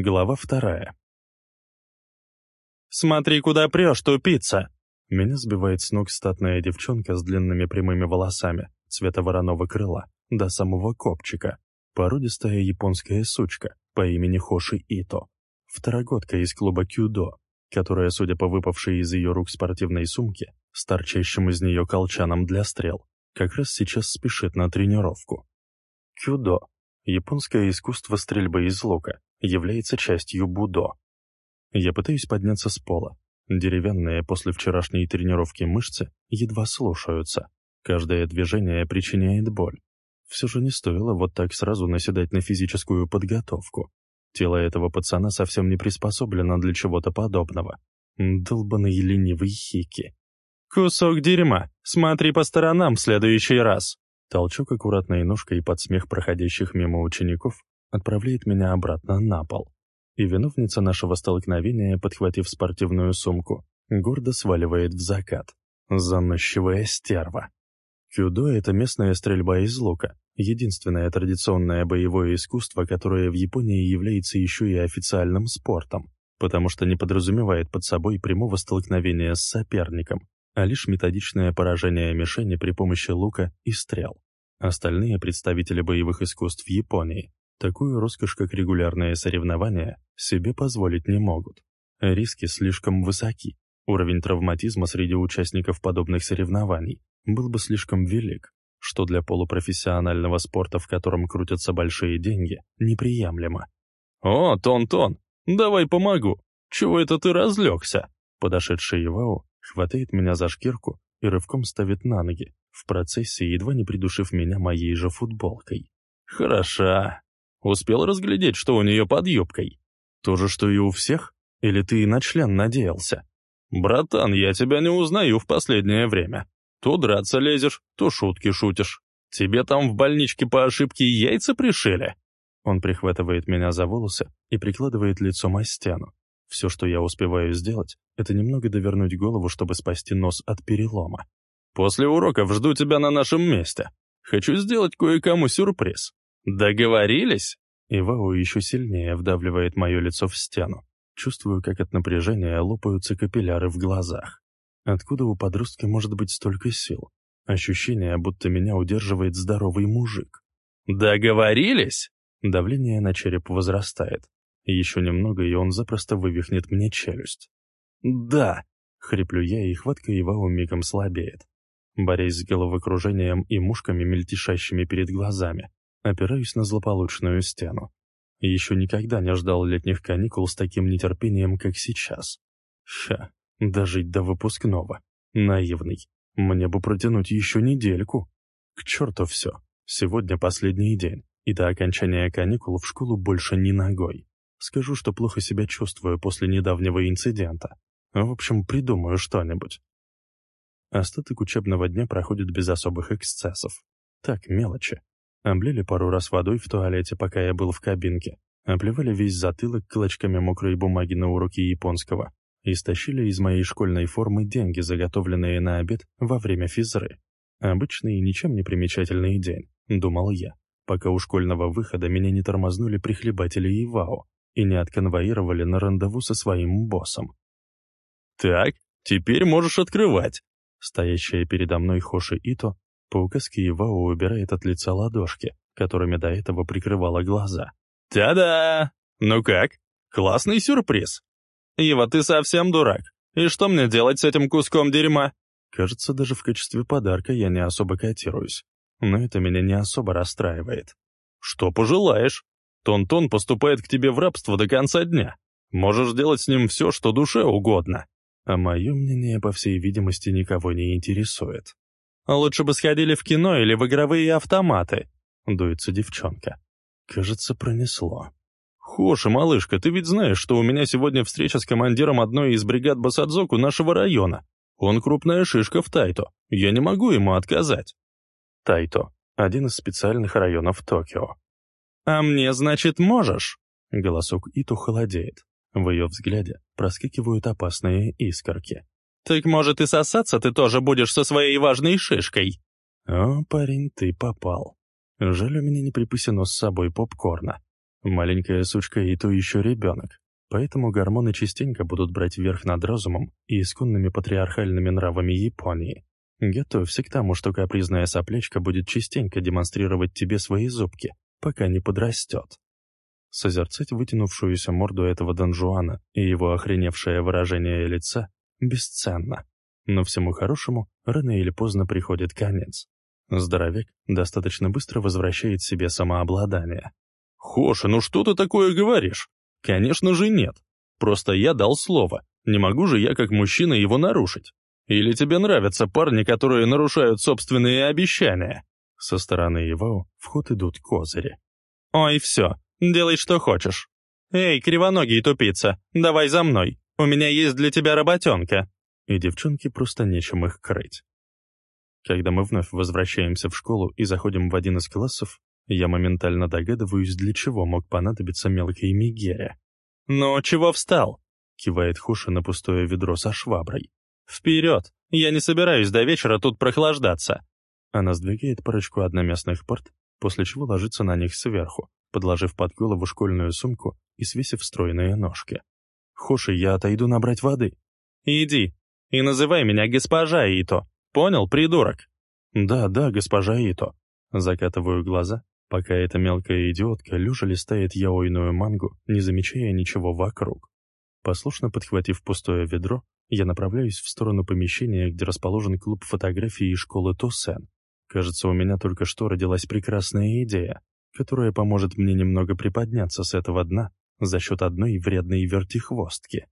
Глава вторая. «Смотри, куда прешь, тупица!» Меня сбивает с ног статная девчонка с длинными прямыми волосами, цвета вороного крыла, до самого копчика. Породистая японская сучка по имени Хоши Ито. Второгодка из клуба Кюдо, которая, судя по выпавшей из ее рук спортивной сумке, с торчащим из нее колчаном для стрел, как раз сейчас спешит на тренировку. Кюдо — японское искусство стрельбы из лука, является частью будо. Я пытаюсь подняться с пола. Деревянные после вчерашней тренировки мышцы едва слушаются. Каждое движение причиняет боль. Все же не стоило вот так сразу наседать на физическую подготовку. Тело этого пацана совсем не приспособлено для чего-то подобного. Долбаный ленивый хики. «Кусок дерьма! Смотри по сторонам в следующий раз!» Толчок аккуратной ножкой под смех проходящих мимо учеников отправляет меня обратно на пол. И виновница нашего столкновения, подхватив спортивную сумку, гордо сваливает в закат. Заносчивая стерва. Кюдо — это местная стрельба из лука, единственное традиционное боевое искусство, которое в Японии является еще и официальным спортом, потому что не подразумевает под собой прямого столкновения с соперником, а лишь методичное поражение мишени при помощи лука и стрел. Остальные представители боевых искусств Японии такую роскошь, как регулярные соревнования, себе позволить не могут. Риски слишком высоки. Уровень травматизма среди участников подобных соревнований был бы слишком велик, что для полупрофессионального спорта, в котором крутятся большие деньги, неприемлемо. «О, Тон-Тон, давай помогу! Чего это ты разлегся?» Подошедший Ивау хватает меня за шкирку и рывком ставит на ноги, в процессе едва не придушив меня моей же футболкой. «Хороша! Успел разглядеть, что у нее под юбкой?» «То же, что и у всех? Или ты на член надеялся?» «Братан, я тебя не узнаю в последнее время. То драться лезешь, то шутки шутишь. Тебе там в больничке по ошибке яйца пришили?» Он прихватывает меня за волосы и прикладывает лицом о стену. Все, что я успеваю сделать, это немного довернуть голову, чтобы спасти нос от перелома. «После уроков жду тебя на нашем месте. Хочу сделать кое-кому сюрприз. Договорились?» Ивао еще сильнее вдавливает мое лицо в стену. Чувствую, как от напряжения лопаются капилляры в глазах. Откуда у подростка может быть столько сил? Ощущение, будто меня удерживает здоровый мужик. «Договорились?» Давление на череп возрастает. Еще немного, и он запросто вывихнет мне челюсть. «Да!» — хриплю я, и хватка его мигом слабеет. Борясь с головокружением и мушками, мельтешащими перед глазами, опираюсь на злополучную стену. Еще никогда не ждал летних каникул с таким нетерпением, как сейчас. Ха, дожить до выпускного. Наивный. Мне бы протянуть еще недельку. К черту все. Сегодня последний день, и до окончания каникул в школу больше ни ногой. Скажу, что плохо себя чувствую после недавнего инцидента. В общем, придумаю что-нибудь. Остаток учебного дня проходит без особых эксцессов. Так, мелочи. Облили пару раз водой в туалете, пока я был в кабинке. Оплевали весь затылок клочками мокрой бумаги на уроке японского и стащили из моей школьной формы деньги, заготовленные на обед во время физры. Обычный и ничем не примечательный день, думал я, пока у школьного выхода меня не тормознули прихлебатели Ивао и не отконвоировали на рандеву со своим боссом. «Так, теперь можешь открывать!» Стоящая передо мной Хоши Ито по указке Ивао убирает от лица ладошки, которыми до этого прикрывала глаза. «Та-да! Ну как? Классный сюрприз!» «Ива, ты совсем дурак. И что мне делать с этим куском дерьма?» Кажется, даже в качестве подарка я не особо котируюсь. Но это меня не особо расстраивает. «Что пожелаешь? Тон-Тон поступает к тебе в рабство до конца дня. Можешь делать с ним все, что душе угодно». А мое мнение, по всей видимости, никого не интересует. «Лучше бы сходили в кино или в игровые автоматы», — дуется девчонка. Кажется, пронесло. «Хоша, малышка, ты ведь знаешь, что у меня сегодня встреча с командиром одной из бригад Басадзоку нашего района. Он крупная шишка в Тайто. Я не могу ему отказать». Тайто — один из специальных районов Токио. «А мне, значит, можешь?» Голосок Иту холодеет. В ее взгляде проскакивают опасные искорки. «Так, может, и сосаться ты тоже будешь со своей важной шишкой?» «О, парень, ты попал. Жаль, у меня не припасено с собой попкорна. Маленькая сучка и то еще ребенок, поэтому гормоны частенько будут брать верх над разумом и исконными патриархальными нравами Японии. Готовься к тому, что капризная соплечка будет частенько демонстрировать тебе свои зубки, пока не подрастет. Созерцать вытянувшуюся морду этого донжуана и его охреневшее выражение лица бесценно. Но всему хорошему рано или поздно приходит конец. Здоровяк достаточно быстро возвращает себе самообладание. «Хоша, ну что ты такое говоришь? Конечно же нет. Просто я дал слово. Не могу же я как мужчина его нарушить. Или тебе нравятся парни, которые нарушают собственные обещания?» Со стороны Ивау в ход идут козыри. «Ой, все, делай что хочешь. Эй, кривоногий тупица, давай за мной. У меня есть для тебя работенка». И девчонки просто нечем их крыть. Когда мы вновь возвращаемся в школу и заходим в один из классов, я моментально догадываюсь, для чего мог понадобиться мелкий Мигере. «Ну, чего встал?» — кивает Хуша на пустое ведро со шваброй. «Вперед! Я не собираюсь до вечера тут прохлаждаться!» Она сдвигает парочку одноместных парт, после чего ложится на них сверху, подложив под голову школьную сумку и свесив стройные ножки. «Хуши, я отойду набрать воды». «Иди, и называй меня госпожа Ито. Понял, придурок?» «Да, да, госпожа Ито». Закатываю глаза, пока эта мелкая идиотка лежа листает яойную мангу, не замечая ничего вокруг. Послушно подхватив пустое ведро, я направляюсь в сторону помещения, где расположен клуб фотографии школы Тосен. Кажется, у меня только что родилась прекрасная идея, которая поможет мне немного приподняться с этого дна за счет одной вредной вертихвостки.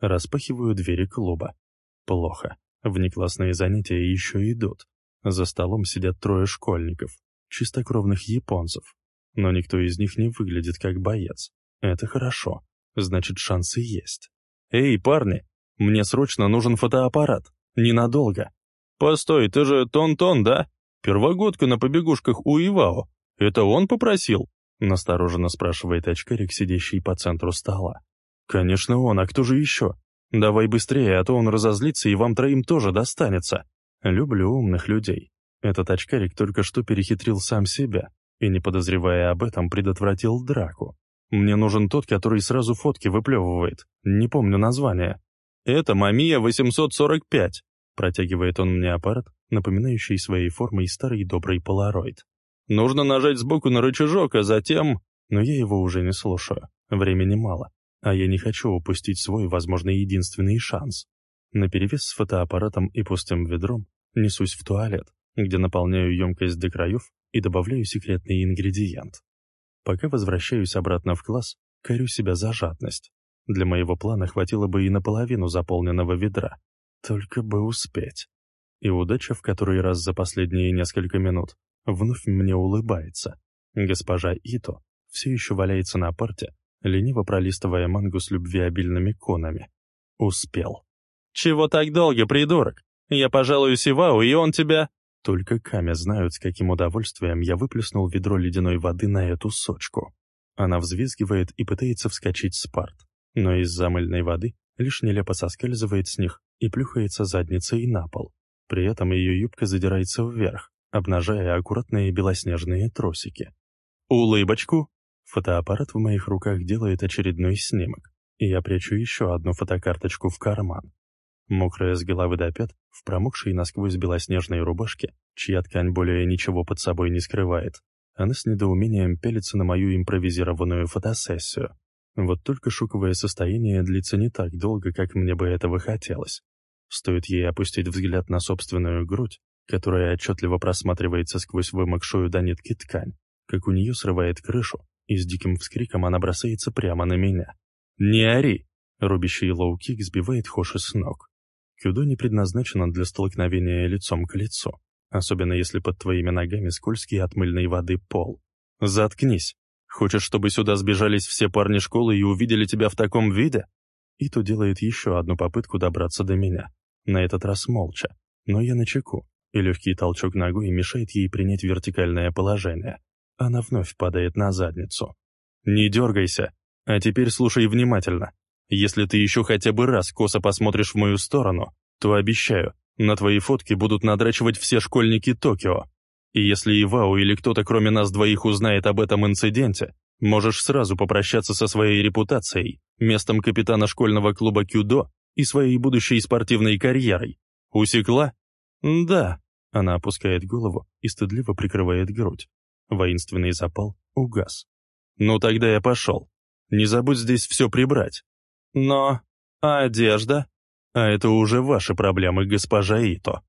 Распахиваю двери клуба. Плохо. Внеклассные занятия еще идут. За столом сидят трое школьников, чистокровных японцев. Но никто из них не выглядит как боец. Это хорошо. Значит, шансы есть. «Эй, парни, мне срочно нужен фотоаппарат. Ненадолго». «Постой, ты же Тон-Тон, да? Первогодка на побегушках у Ивао. Это он попросил?» Настороженно спрашивает очкарик, сидящий по центру стола. «Конечно он, а кто же еще? Давай быстрее, а то он разозлится и вам троим тоже достанется. Люблю умных людей. Этот очкарик только что перехитрил сам себя и, не подозревая об этом, предотвратил драку. Мне нужен тот, который сразу фотки выплевывает. Не помню название. «Это Мамия 845», — протягивает он мне аппарат, напоминающий своей формой старый добрый полароид. «Нужно нажать сбоку на рычажок, а затем...» Но я его уже не слушаю. Времени мало. А я не хочу упустить свой, возможно, единственный шанс. Наперевес с фотоаппаратом и пустым ведром несусь в туалет, где наполняю емкость до краев и добавляю секретный ингредиент. Пока возвращаюсь обратно в класс, корю себя за жадность. Для моего плана хватило бы и наполовину заполненного ведра. Только бы успеть. И удача в который раз за последние несколько минут вновь мне улыбается. Госпожа Ито все еще валяется на парте, лениво пролистывая мангу с любвеобильными конами. Успел. «Чего так долго, придурок? Я пожалуюсь Ивау, и он тебя...» Только Камя знают, с каким удовольствием я выплеснул ведро ледяной воды на эту сочку. Она взвизгивает и пытается вскочить с парт, но из-за мыльной воды лишь нелепо соскальзывает с них и плюхается задницей на пол. При этом ее юбка задирается вверх, обнажая аккуратные белоснежные тросики. «Улыбочку!» Фотоаппарат в моих руках делает очередной снимок, и я прячу еще одну фотокарточку в карман. Мокрая с головы до пят, в промокшей насквозь белоснежной рубашке, чья ткань более ничего под собой не скрывает, она с недоумением пелится на мою импровизированную фотосессию. Вот только шоковое состояние длится не так долго, как мне бы этого хотелось. Стоит ей опустить взгляд на собственную грудь, которая отчетливо просматривается сквозь вымокшую до нитки ткань, как у нее срывает крышу, и с диким вскриком она бросается прямо на меня. «Не ори!» Рубящий лоу-кик сбивает Хоши с ног. Кюдо не предназначено для столкновения лицом к лицу, особенно если под твоими ногами скользкий от мыльной воды пол. «Заткнись! Хочешь, чтобы сюда сбежались все парни школы и увидели тебя в таком виде?» Ито делает еще одну попытку добраться до меня. На этот раз молча. Но я начеку, и легкий толчок ногой мешает ей принять вертикальное положение. Она вновь падает на задницу. «Не дергайся. А теперь слушай внимательно. Если ты еще хотя бы раз косо посмотришь в мою сторону, то обещаю, на твои фотки будут надрачивать все школьники Токио. И если Ивао или кто-то кроме нас двоих узнает об этом инциденте, Можешь сразу попрощаться со своей репутацией, местом капитана школьного клуба «Кюдо» и своей будущей спортивной карьерой. Усекла? Да. Она опускает голову и стыдливо прикрывает грудь. Воинственный запал угас. Ну тогда я пошел. Не забудь здесь все прибрать. Но... А одежда? А это уже ваши проблемы, госпожа Ито.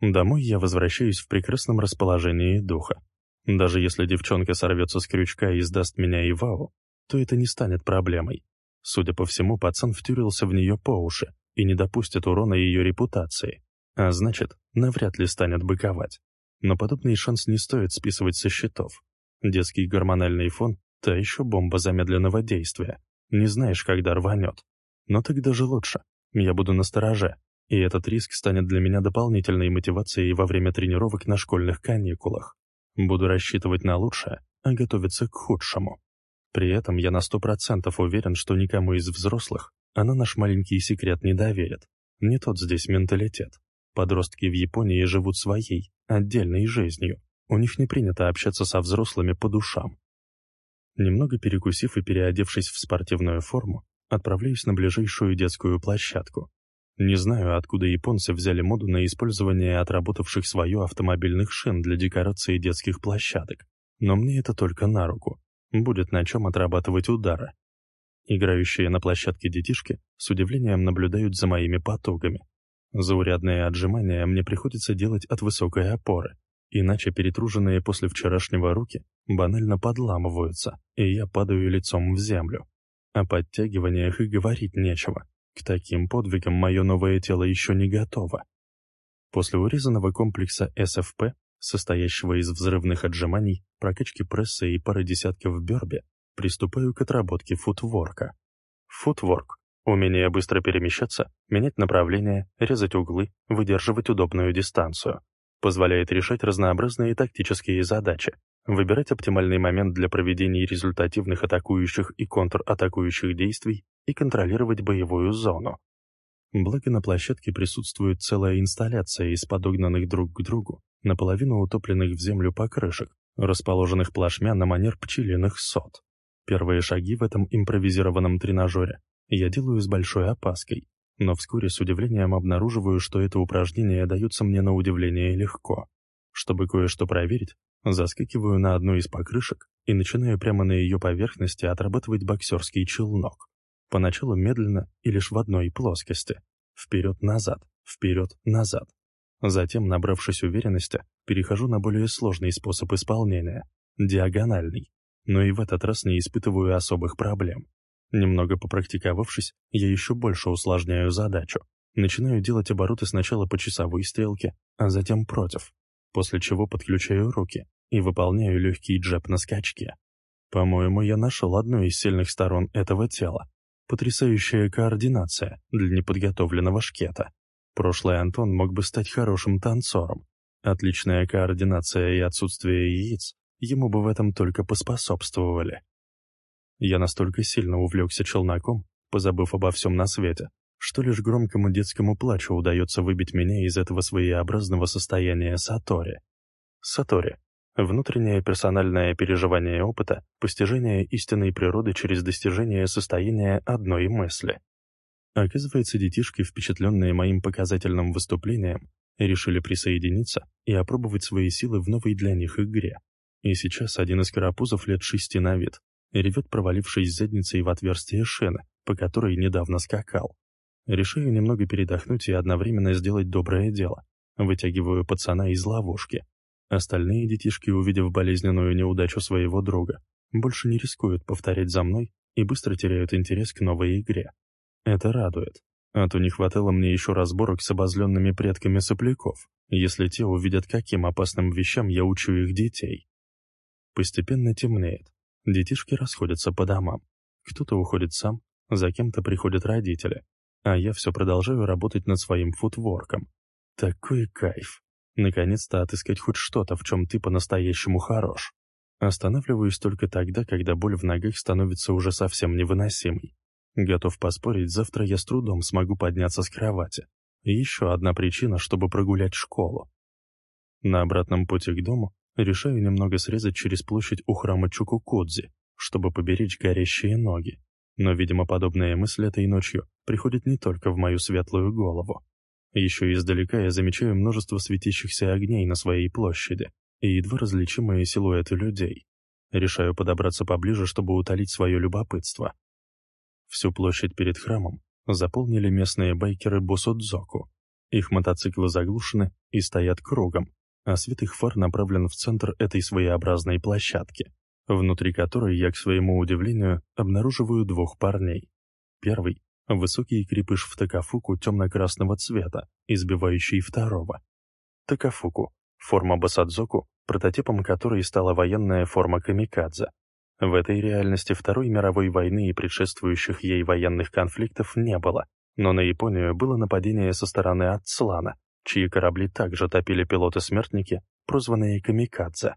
Домой я возвращаюсь в прекрасном расположении духа. Даже если девчонка сорвется с крючка и сдаст меня Ивау, то это не станет проблемой. Судя по всему, пацан втюрился в нее по уши и не допустит урона ее репутации, а значит, навряд ли станет быковать. Но подобный шанс не стоит списывать со счетов. Детский гормональный фон — та еще бомба замедленного действия. Не знаешь, когда рванет. Но так даже лучше. Я буду настороже, и этот риск станет для меня дополнительной мотивацией во время тренировок на школьных каникулах. Буду рассчитывать на лучшее, а готовиться к худшему. При этом я на сто процентов уверен, что никому из взрослых она наш маленький секрет не доверит. Не тот здесь менталитет. Подростки в Японии живут своей, отдельной жизнью. У них не принято общаться со взрослыми по душам. Немного перекусив и переодевшись в спортивную форму, отправляюсь на ближайшую детскую площадку. Не знаю, откуда японцы взяли моду на использование отработавших свое автомобильных шин для декорации детских площадок, но мне это только на руку. Будет на чем отрабатывать удары. Играющие на площадке детишки с удивлением наблюдают за моими потугами. Заурядные отжимания мне приходится делать от высокой опоры, иначе перетруженные после вчерашнего руки банально подламываются, и я падаю лицом в землю. О подтягиваниях и говорить нечего. К таким подвигам мое новое тело еще не готово. После урезанного комплекса СФП, состоящего из взрывных отжиманий, прокачки пресса и пары десятков бёрби, приступаю к отработке футворка. Футворк — умение быстро перемещаться, менять направление, резать углы, выдерживать удобную дистанцию. Позволяет решать разнообразные тактические задачи, выбирать оптимальный момент для проведения результативных атакующих и контратакующих действий и контролировать боевую зону. Благо на площадке присутствует целая инсталляция из подогнанных друг к другу, наполовину утопленных в землю покрышек, расположенных плашмя на манер пчелиных сот. Первые шаги в этом импровизированном тренажере я делаю с большой опаской, но вскоре с удивлением обнаруживаю, что это упражнение дается мне на удивление легко. Чтобы кое-что проверить, Заскакиваю на одну из покрышек и начинаю прямо на ее поверхности отрабатывать боксерский челнок. Поначалу медленно и лишь в одной плоскости. Вперед-назад, вперед-назад. Затем, набравшись уверенности, перехожу на более сложный способ исполнения — диагональный. Но и в этот раз не испытываю особых проблем. Немного попрактиковавшись, я еще больше усложняю задачу. Начинаю делать обороты сначала по часовой стрелке, а затем против после чего подключаю руки и выполняю легкий джеб на скачке. По-моему, я нашел одну из сильных сторон этого тела. Потрясающая координация для неподготовленного шкета. Прошлый Антон мог бы стать хорошим танцором. Отличная координация и отсутствие яиц ему бы в этом только поспособствовали. Я настолько сильно увлекся челноком, позабыв обо всем на свете, что лишь громкому детскому плачу удается выбить меня из этого своеобразного состояния сатори. Сатори — внутреннее персональное переживание опыта, постижение истинной природы через достижение состояния одной мысли. Оказывается, детишки, впечатленные моим показательным выступлением, решили присоединиться и опробовать свои силы в новой для них игре. И сейчас один из карапузов лет шести на вид ревет, провалившись задницей в отверстие шины, по которой недавно скакал. Решаю немного передохнуть и одновременно сделать доброе дело. Вытягиваю пацана из ловушки. Остальные детишки, увидев болезненную неудачу своего друга, больше не рискуют повторять за мной и быстро теряют интерес к новой игре. Это радует. А то не хватало мне еще разборок с обозленными предками сопляков, если те увидят, каким опасным вещам я учу их детей. Постепенно темнеет. Детишки расходятся по домам. Кто-то уходит сам, за кем-то приходят родители, а я все продолжаю работать над своим футворком. Такой кайф. Наконец-то отыскать хоть что-то, в чем ты по-настоящему хорош. Останавливаюсь только тогда, когда боль в ногах становится уже совсем невыносимой. Готов поспорить, завтра я с трудом смогу подняться с кровати. И еще одна причина, чтобы прогулять школу. На обратном пути к дому решаю немного срезать через площадь у храма Чукукудзи, чтобы поберечь горящие ноги. Но, видимо, подобная мысль этой ночью приходит не только в мою светлую голову. Еще издалека я замечаю множество светящихся огней на своей площади и едва различимые силуэты людей. Решаю подобраться поближе, чтобы утолить свое любопытство. Всю площадь перед храмом заполнили местные байкеры Босудзоку. Их мотоциклы заглушены и стоят кругом, а свет их фар направлен в центр этой своеобразной площадки, внутри которой я, к своему удивлению, обнаруживаю двух парней. Первый — высокий крепыш в такафуку темно-красного цвета, избивающий второго. Такафуку — форма басадзоку, прототипом которой стала военная форма камикадзе. В этой реальности Второй мировой войны и предшествующих ей военных конфликтов не было, но на Японию было нападение со стороны Ацлана, чьи корабли также топили пилоты-смертники, прозванные камикадзе.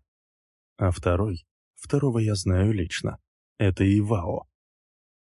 А второй, второго я знаю лично, это Ивао.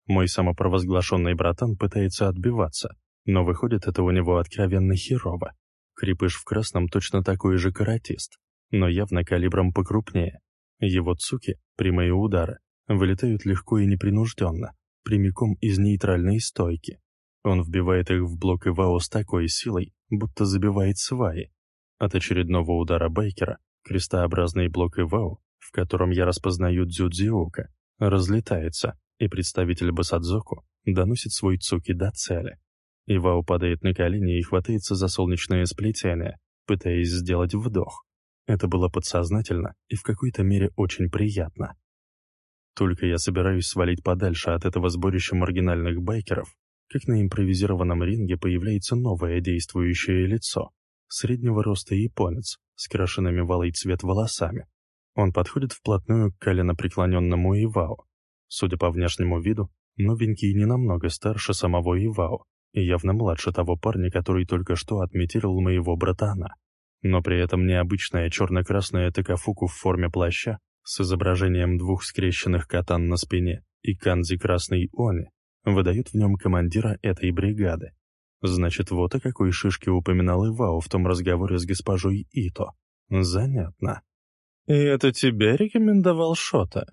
Мой самопровозглашенный братан пытается отбиваться, но выходит это у него откровенно херово. Крепыш в красном точно такой же каратист, но явно калибром покрупнее. Его цуки, прямые удары, вылетают легко и непринужденно, прямиком из нейтральной стойки. Он вбивает их в блок Ивао с такой силой, будто забивает сваи. От очередного удара Бейкера крестообразный блок Ивао, в котором я распознаю Дзюдзиока, разлетается, и представитель Басадзоку доносит свой цуки до цели. Ивао падает на колени и хватается за солнечное сплетение, пытаясь сделать вдох. Это было подсознательно и в какой-то мере очень приятно. Только я собираюсь свалить подальше от этого сборища маргинальных байкеров, как на импровизированном ринге появляется новое действующее лицо. Среднего роста японец, с крашенными валой цвет волосами. Он подходит вплотную к коленопреклоненному Ивао. Судя по внешнему виду, новенький не намного старше самого Ивао и явно младше того парня, который только что отметил моего братана но при этом необычная черно-красная такафуку в форме плаща с изображением двух скрещенных катан на спине и канзи красной они выдают в нем командира этой бригады. Значит, вот о какой шишке упоминал Ивао в том разговоре с госпожой Ито. Занятно. «И это тебя рекомендовал Шота?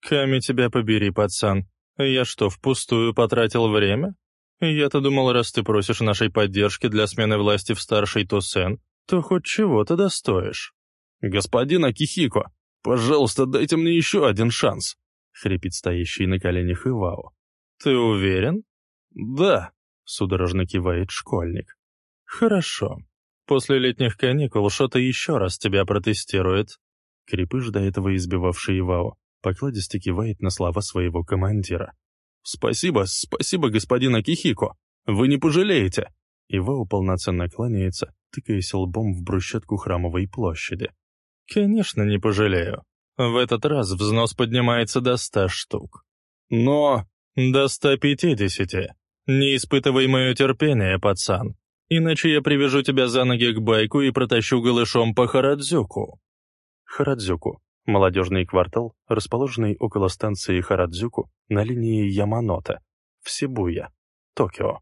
Ками тебя побери, пацан. Я что, впустую потратил время? Я-то думал, раз ты просишь нашей поддержки для смены власти в старший Тосен, то хоть чего-то достоишь. «Господин Акихико, пожалуйста, дайте мне еще один шанс», — хрипит стоящий на коленях Ивао. «Ты уверен?» «Да», — судорожно кивает школьник. «Хорошо. После летних каникул что-то еще раз тебя протестирует». Крепыш, до этого избивавший Ивао, покладисто кивает на слова своего командира. «Спасибо, спасибо, господин Акихико. Вы не пожалеете». Ивао полноценно кланяется, тыкаясь лбом в брусчатку храмовой площади. «Конечно, не пожалею. В этот раз взнос поднимается до ста штук. Но до ста пятидесяти. Не испытывай мое терпение, пацан. Иначе я привяжу тебя за ноги к байку и протащу голышом по Харадзюку». Харадзюку — молодежный квартал, расположенный около станции Харадзюку на линии Яманота, в Сибуя, Токио.